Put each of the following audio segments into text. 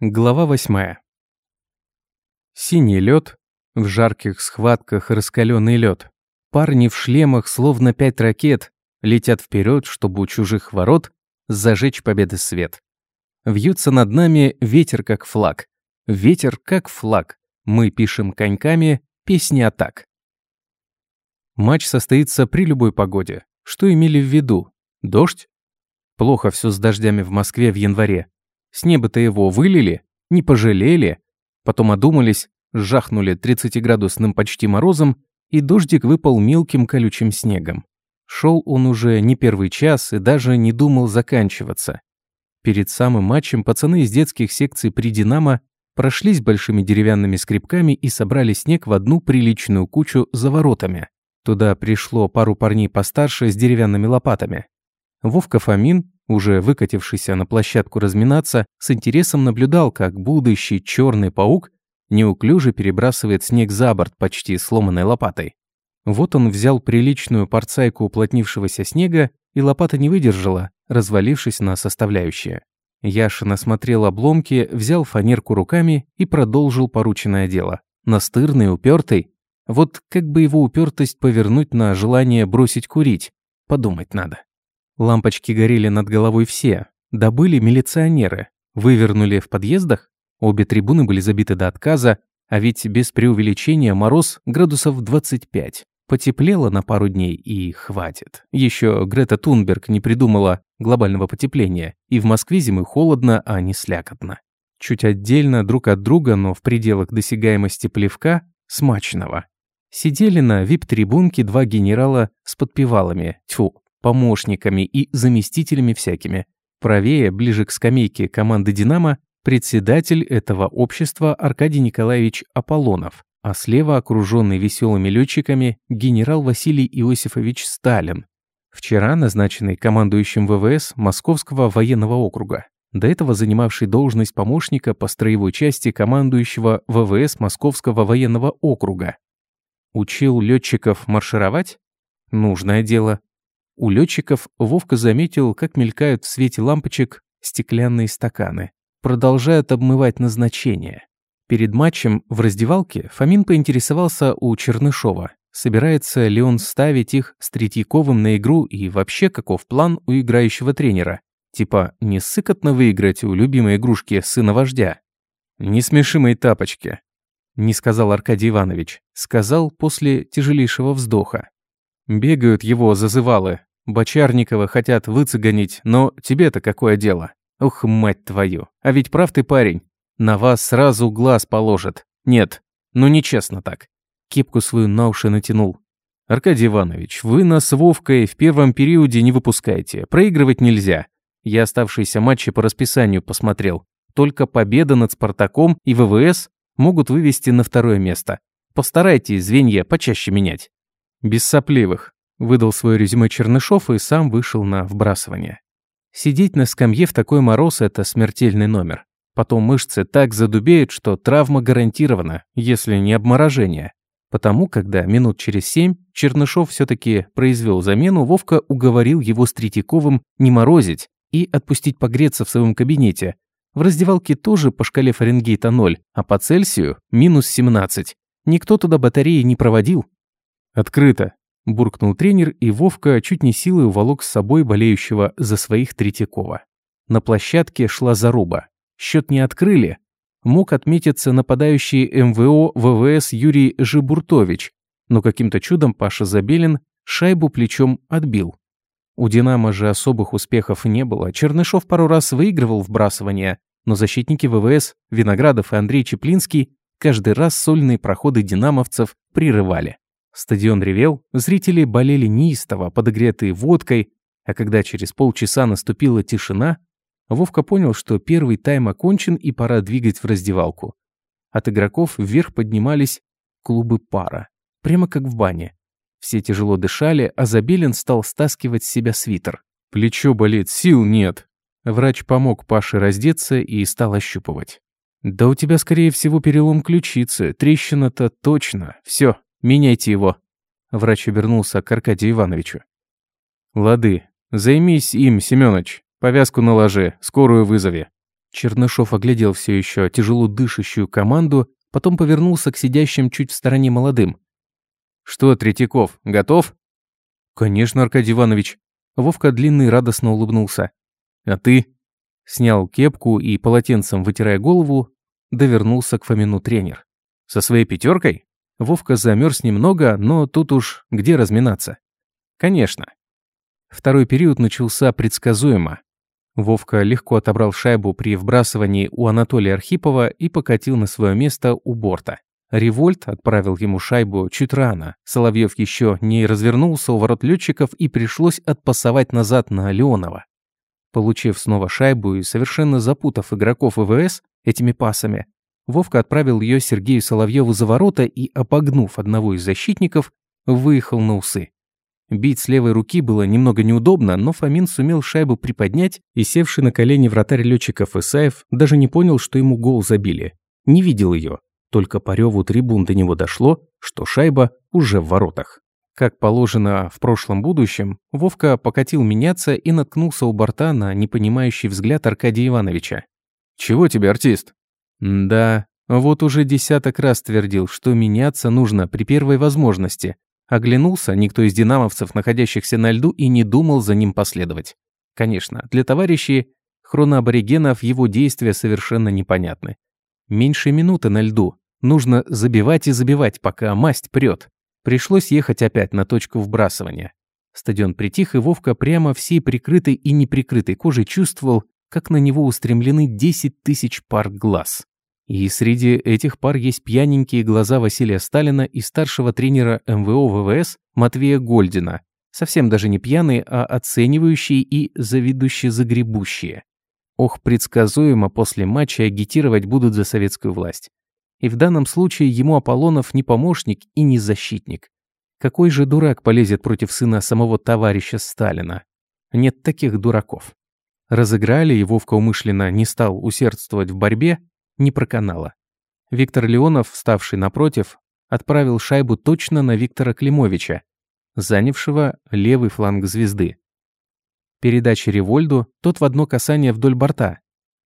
Глава восьмая. Синий лед, в жарких схватках раскаленный лед. Парни в шлемах, словно пять ракет, летят вперед, чтобы у чужих ворот зажечь победы свет. Вьются над нами ветер как флаг. Ветер как флаг. Мы пишем коньками песни атак. Матч состоится при любой погоде. Что имели в виду? Дождь? Плохо все с дождями в Москве в январе. С неба-то его вылили, не пожалели. Потом одумались, жахнули 30-градусным почти морозом, и дождик выпал мелким колючим снегом. Шел он уже не первый час и даже не думал заканчиваться. Перед самым матчем пацаны из детских секций при «Динамо» прошлись большими деревянными скребками и собрали снег в одну приличную кучу за воротами. Туда пришло пару парней постарше с деревянными лопатами. Вовка Фомин, уже выкатившийся на площадку разминаться, с интересом наблюдал, как будущий черный паук неуклюже перебрасывает снег за борт почти сломанной лопатой. Вот он взял приличную порцайку уплотнившегося снега, и лопата не выдержала, развалившись на составляющие. Яшин осмотрел обломки, взял фанерку руками и продолжил порученное дело. Настырный, упертый. Вот как бы его упертость повернуть на желание бросить курить? Подумать надо. Лампочки горели над головой все. Добыли милиционеры. Вывернули в подъездах. Обе трибуны были забиты до отказа, а ведь без преувеличения мороз градусов 25. Потеплело на пару дней и хватит. Еще Грета Тунберг не придумала глобального потепления, и в Москве зимы холодно, а не слякотно. Чуть отдельно друг от друга, но в пределах досягаемости плевка, смачного. Сидели на вип-трибунке два генерала с подпевалами, тьфу, помощниками и заместителями всякими. Правее, ближе к скамейке команды «Динамо», председатель этого общества Аркадий Николаевич Аполлонов, а слева, окруженный веселыми летчиками, генерал Василий Иосифович Сталин, вчера назначенный командующим ВВС Московского военного округа, до этого занимавший должность помощника по строевой части командующего ВВС Московского военного округа. Учил летчиков маршировать? Нужное дело. У летчиков Вовка заметил, как мелькают в свете лампочек стеклянные стаканы. Продолжают обмывать назначение. Перед матчем в раздевалке Фомин поинтересовался у Чернышова, собирается ли он ставить их с Третьяковым на игру и вообще каков план у играющего тренера. Типа, не сыкотно выиграть у любимой игрушки сына вождя. «Не смеши мои тапочки», — не сказал Аркадий Иванович. Сказал после тяжелейшего вздоха. Бегают его зазывалы, Бочарникова хотят выцегонить, но тебе-то какое дело? Ух, мать твою. А ведь прав ты парень. На вас сразу глаз положат. Нет, ну нечестно так. Кепку свою на уши натянул. Аркадий Иванович, вы нас с Вовкой в первом периоде не выпускаете. Проигрывать нельзя. Я оставшиеся матчи по расписанию посмотрел. Только победа над Спартаком и ВВС могут вывести на второе место. Постарайтесь звенья почаще менять. Без сопливых. Выдал свое резюме Чернышов и сам вышел на вбрасывание. Сидеть на скамье в такой мороз – это смертельный номер. Потом мышцы так задубеют, что травма гарантирована, если не обморожение. Потому, когда минут через семь Чернышов все-таки произвел замену, Вовка уговорил его с Третьяковым не морозить и отпустить погреться в своем кабинете. В раздевалке тоже по шкале Фаренгейта 0, а по Цельсию – минус 17. Никто туда батареи не проводил. «Открыто», буркнул тренер, и Вовка чуть не силой уволок с собой болеющего за своих Третьякова. На площадке шла заруба. Счет не открыли. Мог отметиться нападающий МВО ВВС Юрий Жибуртович, но каким-то чудом Паша Забелин шайбу плечом отбил. У «Динамо» же особых успехов не было. Чернышов пару раз выигрывал вбрасывание, но защитники ВВС, Виноградов и Андрей Чеплинский каждый раз сольные проходы динамовцев прерывали. Стадион ревел, зрители болели неистово, подогретые водкой, а когда через полчаса наступила тишина, Вовка понял, что первый тайм окончен и пора двигать в раздевалку. От игроков вверх поднимались клубы пара, прямо как в бане. Все тяжело дышали, а Забелин стал стаскивать с себя свитер. «Плечо болит, сил нет». Врач помог Паше раздеться и стал ощупывать. «Да у тебя, скорее всего, перелом ключицы. Трещина-то точно. Все, Меняйте его». Врач обернулся к Аркадию Ивановичу. «Лады, займись им, Семёныч. Повязку наложи, скорую вызови». Чернышов оглядел все еще тяжело дышащую команду, потом повернулся к сидящим чуть в стороне молодым. «Что, Третьяков, готов?» «Конечно, Аркадий Иванович». Вовка длинный радостно улыбнулся. «А ты?» Снял кепку и полотенцем, вытирая голову, довернулся к Фомину тренер. «Со своей пятеркой?» Вовка замерз немного, но тут уж где разминаться? «Конечно». Второй период начался предсказуемо. Вовка легко отобрал шайбу при вбрасывании у Анатолия Архипова и покатил на свое место у борта. Револьт отправил ему шайбу чуть рано. Соловьев еще не развернулся у ворот летчиков и пришлось отпасовать назад на Леонова. Получив снова шайбу и совершенно запутав игроков ВВС этими пасами, Вовка отправил ее Сергею Соловьеву за ворота и, обогнув одного из защитников, выехал на усы. Бить с левой руки было немного неудобно, но Фомин сумел шайбу приподнять, и севший на колени вратарь летчиков Исаев даже не понял, что ему гол забили. Не видел ее. Только по реву трибун до него дошло, что шайба уже в воротах. Как положено в прошлом будущем, Вовка покатил меняться и наткнулся у борта на непонимающий взгляд Аркадия Ивановича. «Чего тебе, артист?» «Да, вот уже десяток раз твердил, что меняться нужно при первой возможности, Оглянулся никто из динамовцев, находящихся на льду, и не думал за ним последовать. Конечно, для товарищей хроноаборигенов его действия совершенно непонятны. Меньше минуты на льду. Нужно забивать и забивать, пока масть прет. Пришлось ехать опять на точку вбрасывания. Стадион притих, и Вовка прямо всей прикрытой и неприкрытой кожей чувствовал, как на него устремлены 10 тысяч пар глаз. И среди этих пар есть пьяненькие глаза Василия Сталина и старшего тренера МВО ВВС Матвея Гольдина, совсем даже не пьяные, а оценивающие и завидующие загребущие. Ох, предсказуемо после матча агитировать будут за советскую власть. И в данном случае ему Аполлонов не помощник и не защитник. Какой же дурак полезет против сына самого товарища Сталина? Нет таких дураков. Разыграли, и Вовка умышленно не стал усердствовать в борьбе, не проканало. Виктор Леонов, вставший напротив, отправил шайбу точно на Виктора Климовича, занявшего левый фланг звезды. Передача Револьду, тот в одно касание вдоль борта.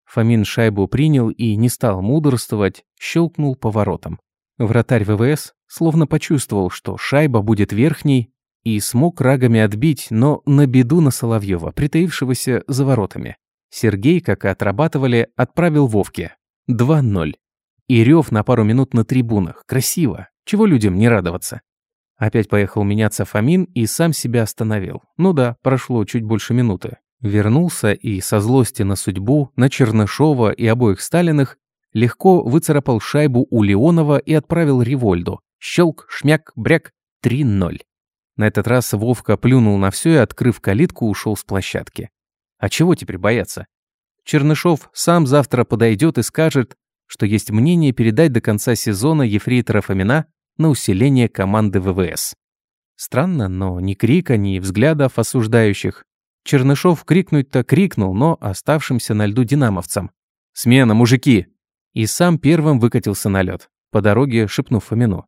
Фомин шайбу принял и не стал мудрствовать, щелкнул поворотом. Вратарь ВВС словно почувствовал, что шайба будет верхней, и смог рагами отбить, но на беду на Соловьева, притаившегося за воротами. Сергей, как и отрабатывали, отправил Вовке. 2-0. И рев на пару минут на трибунах. Красиво. Чего людям не радоваться? Опять поехал меняться Фомин и сам себя остановил. Ну да, прошло чуть больше минуты. Вернулся и со злости на судьбу, на Чернышова и обоих Сталиных легко выцарапал шайбу у Леонова и отправил Револьду. Щелк, шмяк, бряк, 3-0. На этот раз Вовка плюнул на все и, открыв калитку, ушел с площадки. А чего теперь бояться? Чернышов сам завтра подойдет и скажет, что есть мнение передать до конца сезона ефрейтора Фомина на усиление команды ВВС. Странно, но ни крика, ни взглядов осуждающих. Чернышов крикнуть-то крикнул, но оставшимся на льду динамовцам. «Смена, мужики!» И сам первым выкатился на лед, по дороге шепнув Фомину.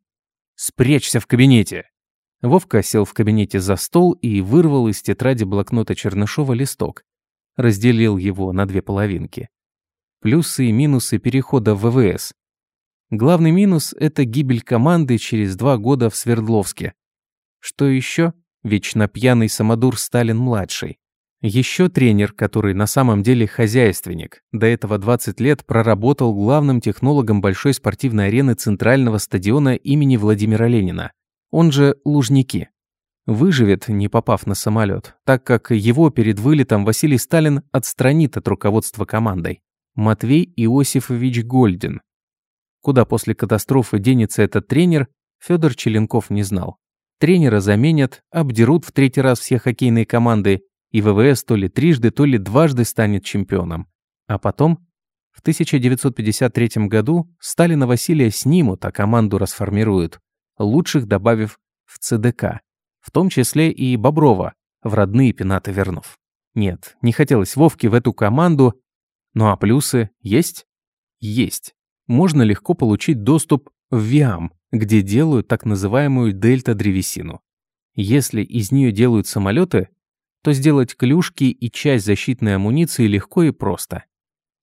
«Спрячься в кабинете!» Вовка сел в кабинете за стол и вырвал из тетради блокнота Чернышова листок, разделил его на две половинки. Плюсы и минусы перехода в ВВС. Главный минус – это гибель команды через два года в Свердловске. Что еще? Вечно пьяный самодур Сталин-младший. Еще тренер, который на самом деле хозяйственник. До этого 20 лет проработал главным технологом большой спортивной арены Центрального стадиона имени Владимира Ленина. Он же Лужники. Выживет, не попав на самолет, так как его перед вылетом Василий Сталин отстранит от руководства командой. Матвей Иосифович Гольдин. Куда после катастрофы денется этот тренер, Федор Челенков не знал. Тренера заменят, обдерут в третий раз все хоккейные команды, и ВВС то ли трижды, то ли дважды станет чемпионом. А потом, в 1953 году, Сталина Василия снимут, а команду расформируют, лучших добавив в ЦДК в том числе и Боброва, в родные пенаты вернув. Нет, не хотелось Вовке в эту команду, ну а плюсы есть? Есть. Можно легко получить доступ в ВИАМ, где делают так называемую дельта-древесину. Если из нее делают самолеты, то сделать клюшки и часть защитной амуниции легко и просто.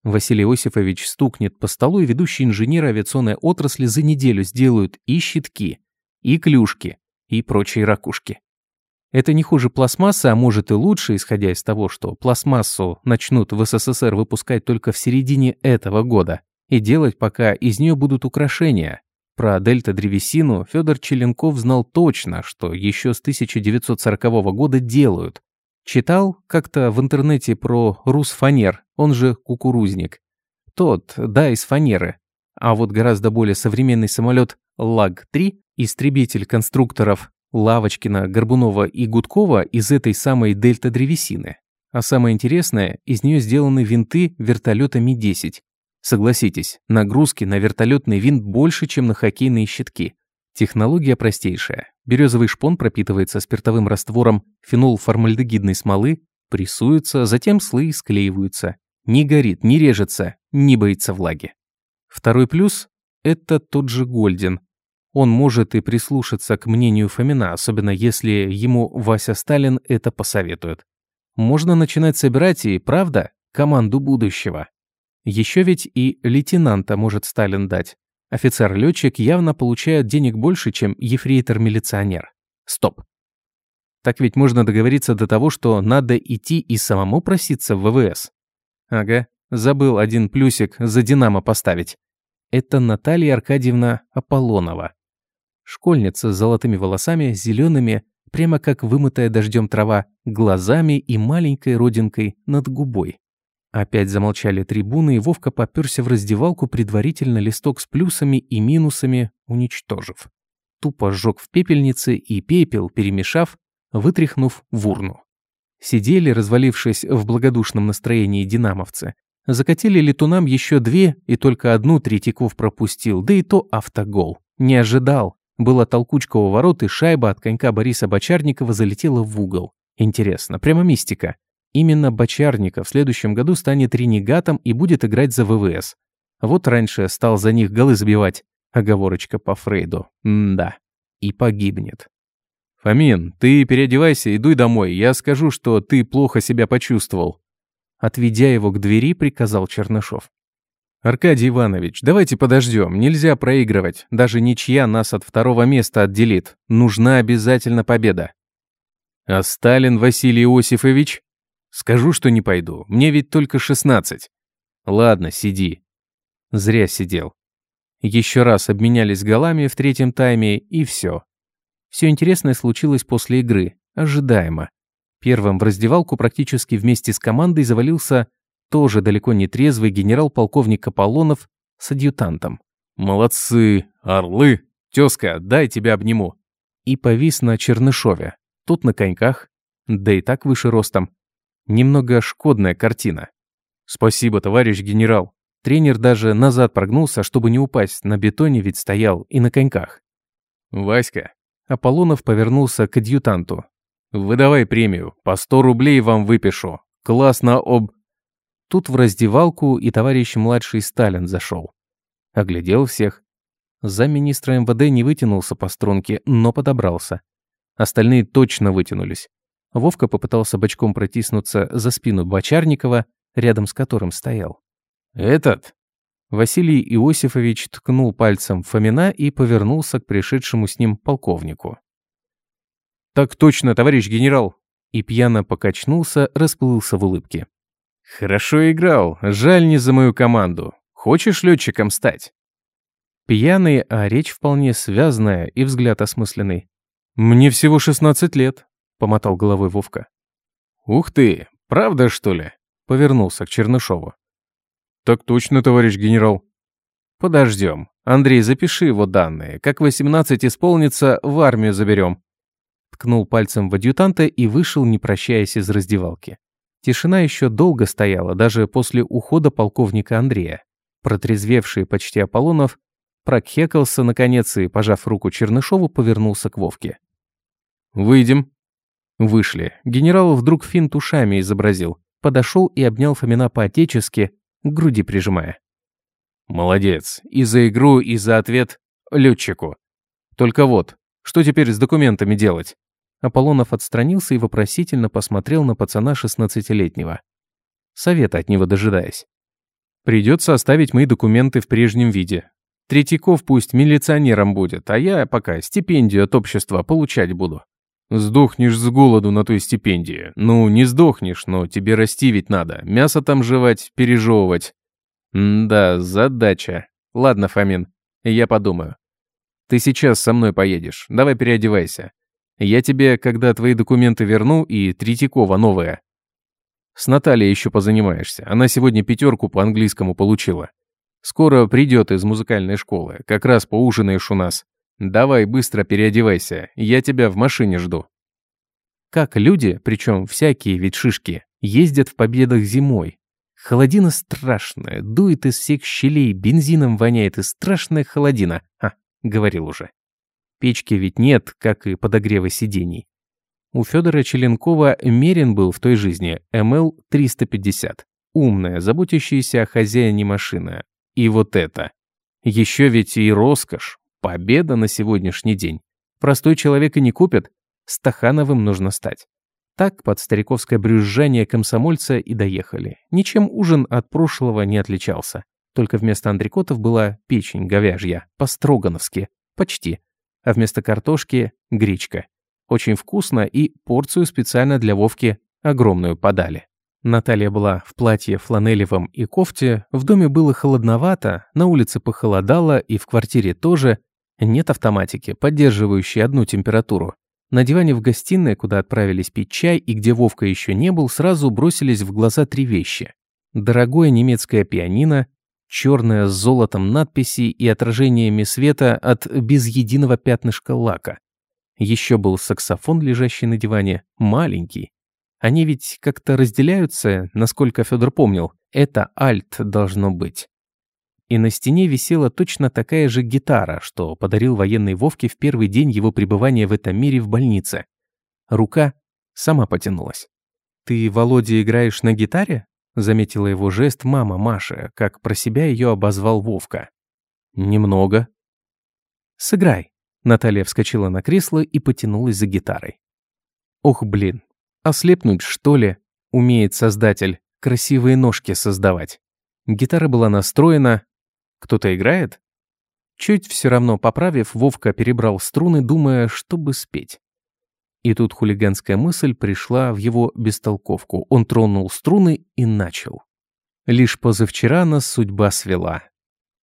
Василий Иосифович стукнет по столу, и ведущие инженеры авиационной отрасли за неделю сделают и щитки, и клюшки, и прочие ракушки. Это не хуже пластмассы, а может и лучше, исходя из того, что пластмассу начнут в СССР выпускать только в середине этого года, и делать пока из нее будут украшения. Про дельта-древесину Федор Челенков знал точно, что еще с 1940 года делают. Читал как-то в интернете про Русфанер, он же кукурузник. Тот, да, из фанеры. А вот гораздо более современный самолет Лаг-3, истребитель конструкторов Лавочкина, Горбунова и Гудкова из этой самой дельта-древесины. А самое интересное, из нее сделаны винты вертолета Ми-10. Согласитесь, нагрузки на вертолетный винт больше, чем на хоккейные щитки. Технология простейшая. Березовый шпон пропитывается спиртовым раствором фенолформальдегидной смолы, прессуется, затем слои склеиваются. Не горит, не режется, не боится влаги. Второй плюс – это тот же Гольден. Он может и прислушаться к мнению Фомина, особенно если ему Вася Сталин это посоветует. Можно начинать собирать и, правда, команду будущего. Еще ведь и лейтенанта может Сталин дать. Офицер-летчик явно получает денег больше, чем ефрейтор-милиционер. Стоп. Так ведь можно договориться до того, что надо идти и самому проситься в ВВС. Ага, забыл один плюсик за «Динамо» поставить. Это Наталья Аркадьевна Аполлонова. Школьница с золотыми волосами, зелеными, прямо как вымытая дождем трава, глазами и маленькой родинкой над губой. Опять замолчали трибуны, и Вовка попёрся в раздевалку, предварительно листок с плюсами и минусами уничтожив. Тупо сжег в пепельнице и пепел, перемешав, вытряхнув в урну. Сидели, развалившись в благодушном настроении динамовцы. Закатили летунам еще две, и только одну Третьяков пропустил, да и то автогол. Не ожидал. Была толкучка у ворот, и шайба от конька Бориса Бочарникова залетела в угол. Интересно, прямо мистика. Именно Бочарников в следующем году станет ренегатом и будет играть за ВВС. Вот раньше стал за них голы забивать. Оговорочка по Фрейду. М-да. И погибнет. «Фомин, ты переодевайся и дуй домой. Я скажу, что ты плохо себя почувствовал». Отведя его к двери, приказал Чернышов. «Аркадий Иванович, давайте подождем. Нельзя проигрывать. Даже ничья нас от второго места отделит. Нужна обязательно победа». «А Сталин Василий Иосифович?» «Скажу, что не пойду. Мне ведь только шестнадцать». «Ладно, сиди». Зря сидел. Еще раз обменялись голами в третьем тайме, и все. Все интересное случилось после игры. Ожидаемо. Первым в раздевалку практически вместе с командой завалился тоже далеко не трезвый генерал-полковник Аполлонов с адъютантом. «Молодцы, орлы! Тезка, дай тебя обниму!» И повис на Чернышове. Тут на коньках, да и так выше ростом. Немного шкодная картина. «Спасибо, товарищ генерал!» Тренер даже назад прогнулся, чтобы не упасть, на бетоне ведь стоял и на коньках. «Васька!» Аполлонов повернулся к адъютанту. «Выдавай премию, по сто рублей вам выпишу. Классно об...» Тут в раздевалку и товарищ младший Сталин зашел. Оглядел всех. Замминистра МВД не вытянулся по струнке, но подобрался. Остальные точно вытянулись. Вовка попытался бочком протиснуться за спину Бочарникова, рядом с которым стоял. «Этот?» Василий Иосифович ткнул пальцем Фомина и повернулся к пришедшему с ним полковнику. «Так точно, товарищ генерал!» И пьяно покачнулся, расплылся в улыбке. «Хорошо играл. Жаль не за мою команду. Хочешь летчиком стать?» Пьяный, а речь вполне связанная и взгляд осмысленный. «Мне всего 16 лет», — помотал головой Вовка. «Ух ты, правда, что ли?» — повернулся к Чернышову. «Так точно, товарищ генерал». «Подождем. Андрей, запиши его данные. Как 18 исполнится, в армию заберем». Ткнул пальцем в адъютанта и вышел, не прощаясь из раздевалки. Тишина еще долго стояла, даже после ухода полковника Андрея. Протрезвевший почти Аполлонов прокхекался наконец и, пожав руку Чернышову, повернулся к Вовке. «Выйдем». Вышли. Генерал вдруг финт ушами изобразил. Подошел и обнял Фомина по-отечески, к груди прижимая. «Молодец. И за игру, и за ответ летчику. Только вот, что теперь с документами делать?» Аполлонов отстранился и вопросительно посмотрел на пацана шестнадцатилетнего. Совета от него дожидаясь. Придется оставить мои документы в прежнем виде. Третьяков пусть милиционером будет, а я пока стипендию от общества получать буду. Сдохнешь с голоду на той стипендии. Ну, не сдохнешь, но тебе расти ведь надо. Мясо там жевать, пережевывать. М да, задача. Ладно, Фомин, я подумаю. Ты сейчас со мной поедешь. Давай переодевайся. Я тебе, когда твои документы верну, и Третьякова новая. С Натальей еще позанимаешься. Она сегодня пятерку по английскому получила. Скоро придет из музыкальной школы. Как раз поужинаешь у нас. Давай быстро переодевайся. Я тебя в машине жду. Как люди, причем всякие ведь шишки, ездят в победах зимой. Холодина страшная, дует из всех щелей, бензином воняет и страшная холодина. А, говорил уже. Печки ведь нет, как и подогрева сидений. У Федора Челенкова мерен был в той жизни МЛ-350. Умная, заботящаяся о хозяине машина. И вот это. Еще ведь и роскошь. Победа на сегодняшний день. Простой человек и не купит. Стахановым нужно стать. Так под стариковское брюзжание комсомольца и доехали. Ничем ужин от прошлого не отличался. Только вместо андрикотов была печень говяжья, по-строгановски, почти. А вместо картошки – гречка. Очень вкусно и порцию специально для Вовки огромную подали. Наталья была в платье фланелевом и кофте, в доме было холодновато, на улице похолодало и в квартире тоже. Нет автоматики, поддерживающей одну температуру. На диване в гостиной, куда отправились пить чай и где Вовка еще не был, сразу бросились в глаза три вещи. Дорогое немецкое пианино, черное с золотом надписи и отражениями света от без единого пятнышка лака. Еще был саксофон, лежащий на диване, маленький. Они ведь как-то разделяются, насколько Федор помнил. Это альт должно быть. И на стене висела точно такая же гитара, что подарил военный Вовке в первый день его пребывания в этом мире в больнице. Рука сама потянулась. «Ты, Володя, играешь на гитаре?» Заметила его жест мама Маша, как про себя ее обозвал Вовка. «Немного». «Сыграй». Наталья вскочила на кресло и потянулась за гитарой. «Ох, блин, ослепнуть, что ли?» Умеет создатель красивые ножки создавать. Гитара была настроена. Кто-то играет? Чуть все равно поправив, Вовка перебрал струны, думая, чтобы спеть. И тут хулиганская мысль пришла в его бестолковку. Он тронул струны и начал. Лишь позавчера нас судьба свела.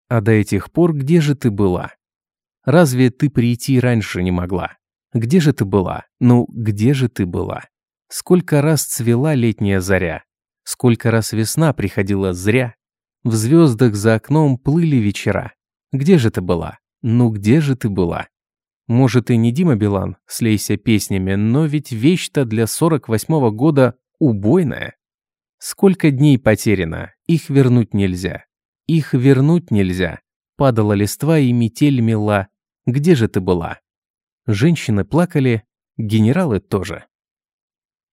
А до этих пор где же ты была? Разве ты прийти раньше не могла? Где же ты была? Ну, где же ты была? Сколько раз цвела летняя заря? Сколько раз весна приходила зря? В звездах за окном плыли вечера. Где же ты была? Ну, где же ты была? Может, и не Дима Билан, слейся песнями, но ведь вещь-то для 48-го года убойная. Сколько дней потеряно, их вернуть нельзя. Их вернуть нельзя. Падала листва и метель мела. Где же ты была? Женщины плакали, генералы тоже.